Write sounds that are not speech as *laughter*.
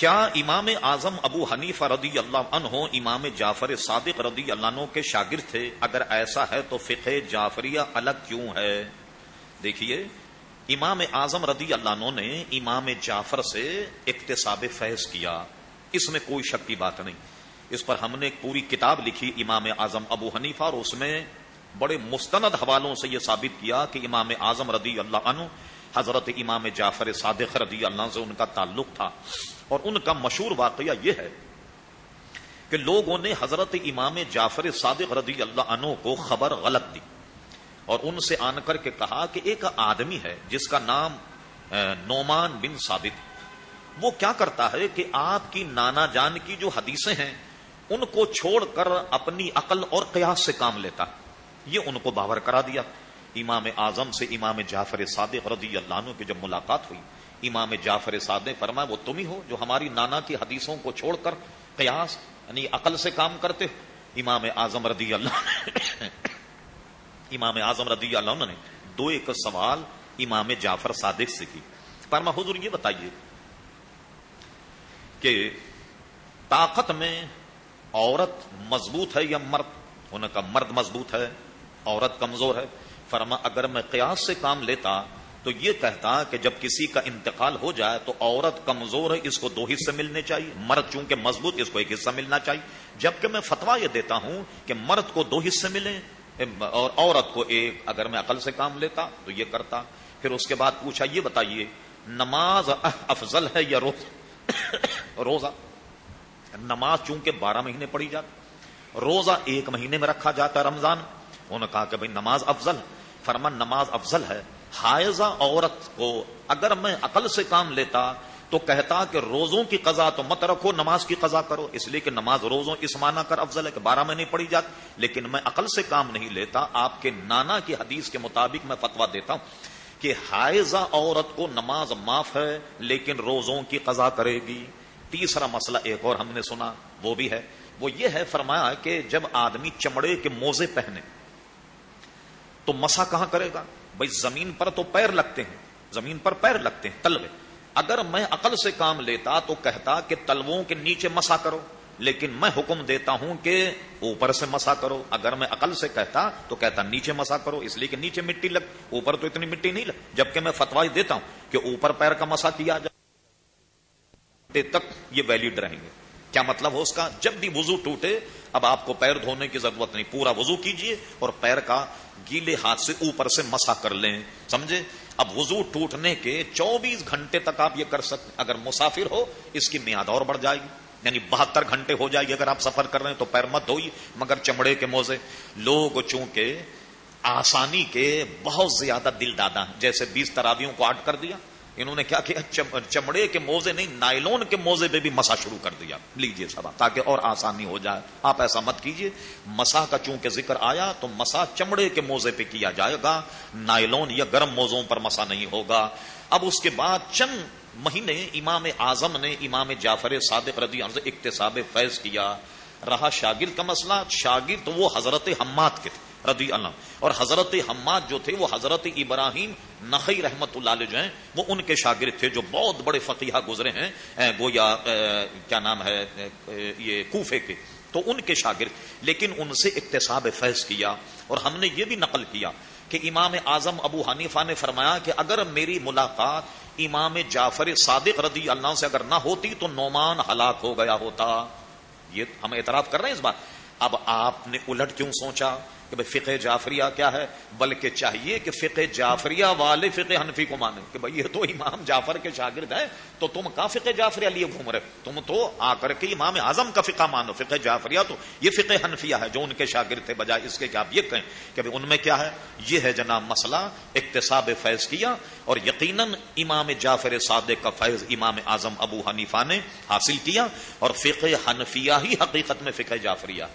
کیا امام اعظم ابو حنیفہ رضی اللہ عنہ امام جعفر صادق رضی اللہ عنہ کے شاگرد تھے؟ اگر ایسا ہے تو فقہ جعفریہ الگ کیوں ہے؟ دیکھیے، امام اعظم رضی اللہ عنہ نے امام جعفر سے اقتصاب فیض کیا۔ اس میں کوئی شک کی بات نہیں۔ اس پر ہم نے ایک پوری کتاب لکھی امام اعظم ابو حنیفہ اور اس میں بڑے مستند حوالوں سے یہ ثابت کیا کہ امام اعظم رضی اللہ عنہ حضرت امام جعفر صادق رضی اللہ سے ان کا تعلق تھا۔ اور ان کا مشہور واقعہ یہ ہے کہ لوگوں نے حضرت امام جعفر صادق رضی اللہ عنہ کو خبر غلط دی۔ اور ان سے آن کر کے کہا کہ ایک آدمی ہے جس کا نام نومان بن ثابت۔ وہ کیا کرتا ہے کہ آپ کی نانا جان کی جو حدیثیں ہیں، ان کو چھوڑ کر اپنی عقل اور قیاس سے کام لیتا۔ یہ ان کو باور کرا دیا۔ امام اعظم سے امام جعفر صادق رضی اللہ عنہ کی جب ملاقات ہوئی، امام جعفر صادق فرمایا، وہ تم ہی ہو جو ہماری نانا کی حدیثوں کو چھوڑ کر قیاس یعنی عقل سے کام کرتے ہو؟ امام اعظم رضی اللہ *coughs* امام اعظم رضی اللہ عنہ نے دو ایک سوال امام جعفر صادق سے کی۔ فرما حضور یہ بتائیے کہ طاقت میں عورت مضبوط ہے یا مرد؟ ان کا مرد مضبوط ہے، عورت کمزور ہے۔ فرما، اگر میں قیاس سے کام لیتا تو یہ کہتا کہ جب کسی کا انتقال ہو جائے تو عورت کمزور ہے، اس کو دو حصے ملنے چاہیے۔ مرد چونکہ مضبوط، اس کو ایک حصہ ملنا چاہیے۔ جبکہ میں فتوا یہ دیتا ہوں کہ مرد کو دو حصے ملے اور عورت کو ایک، اگر میں عقل سے کام لیتا تو یہ کرتا۔ پھر اس کے بعد پوچھا، یہ بتائیے، نماز افضل ہے یا روزہ؟ روزہ۔ نماز چونکہ بارہ مہینے پڑھی جاتی، روزہ ایک مہینے میں رکھا جاتا رمضان۔ انہوں نے کہا کہ بھائی، نماز افضل ہے۔ فرمان نماز افضل ہے، حائضہ عورت کو اگر میں عقل سے کام لیتا تو کہتا کہ روزوں کی قضا تو مت رکھو، نماز کی قضا کرو، اس لیے کہ نماز روزوں اس معنی کر افضل ہے کہ بارہ مہینے پڑھی جاتی، لیکن میں عقل سے کام نہیں لیتا، آپ کے نانا کی حدیث کے مطابق میں فتوا دیتا ہوں کہ حائضہ عورت کو نماز معاف ہے لیکن روزوں کی قضا کرے گی۔ تیسرا مسئلہ ایک اور ہم نے سنا، وہ بھی ہے، وہ یہ ہے، فرمایا کہ جب آدمی چمڑے کے موزے پہنے تو مسا کہاں کرے گا؟ بھائی زمین پر تو پیر لگتے ہیں، زمین پر پیر لگتے ہیں، تلوے۔ اگر میں عقل سے کام لیتا تو کہتا کہ تلووں کے نیچے مسا کرو، لیکن میں حکم دیتا ہوں کہ اوپر سے مسا کرو۔ اگر میں عقل سے کہتا تو کہتا نیچے مسا کرو، اس لیے کہ نیچے مٹی لگ، اوپر تو اتنی مٹی نہیں لگ، جبکہ میں فتوا دیتا ہوں کہ اوپر پیر کا مسا کیا جائے۔ تک یہ ویلڈ رہیں گے۔ کیا مطلب ہو اس کا؟ جب بھی وضو ٹوٹے، اب آپ کو پیر دھونے کی ضرورت نہیں، پورا وضو کیجیے اور پیر کا گیلے ہاتھ سے اوپر سے مسا کر لیں، سمجھے؟ اب وضو ٹوٹنے کے چوبیس گھنٹے تک آپ یہ کر سکتے، اگر مسافر ہو، اس کی میاد اور بڑھ جائے گی یعنی بہتر گھنٹے ہو جائے گی اگر آپ سفر کر رہے ہیں تو پیر مت دھوئی مگر چمڑے کے موزے۔ لوگ چونکہ آسانی کے بہت زیادہ دل دادا ہیں، جیسے بیس ترابیوں کو آٹ کر دیا انہوں نے کیا کیا چمڑے کے موزے نہیں، نائلون کے موزے پہ بھی مسا شروع کر دیا۔ لیجیے سب تاکہ اور آسانی ہو جائے۔ آپ ایسا مت کیجیے مسا کا چونکہ ذکر آیا تو مسا چمڑے کے موزے پہ کیا جائے گا۔ نائلون یا گرم موزوں پر مسا نہیں ہوگا۔ اب اس کے بعد چند مہینے امام اعظم نے امام جعفر صادق رضی عنہ سے اقتصاب فیض کیا۔ رہا شاگرد کا مسئلہ، شاگرد وہ حضرت حماد کے تھے، رضی اللہ اور حضرت حماد جو تھے، وہ حضرت ابراہیم نقی رحمت اللہ علیہ جو ہیں، وہ ان کے شاگرد تھے جو بہت بڑے فقیہ گزرے ہیں گویا کیا نام ہے یہ کوفے کے۔ تو ان کے شاگرد، لیکن ان سے اقتصاب فیض کیا۔ اور ہم نے یہ بھی نقل کیا کہ امام اعظم ابو حنیفہ نے فرمایا کہ اگر میری ملاقات امام جعفر صادق رضی اللہ سے اگر نہ ہوتی تو نعمان ہلاک ہو گیا ہوتا۔ یہ ہم اعتراف کر رہے ہیں اس بات اب آپ نے الٹ کیوں سوچا کہ بھائی فقہ جعفریہ کیا ہے؟ بلکہ چاہیے کہ فقہ جعفریہ والے فقہ حنفی کو مانے کہ بھائی یہ تو امام جعفر کے شاگرد ہے تو تم کہاں فقہ جعفریہ لیے گھوم رہے تم تو آ کر کے امام اعظم کا فقہ مانو۔ فقہ جعفریہ تو یہ فقہ حنفیہ ہے جو ان کے شاگرد تھے۔ بجائے اس کے کہ آپ یہ کہیں کہ ان میں کیا ہے؟ یہ ہے جناب مسئلہ اقتصاب فیض کیا اور یقیناً امام جعفر صادق کا فیض امام اعظم ابو حنیفہ نے حاصل کیا اور فقہ حنفیہ ہی حقیقت میں فقہ جعفریہ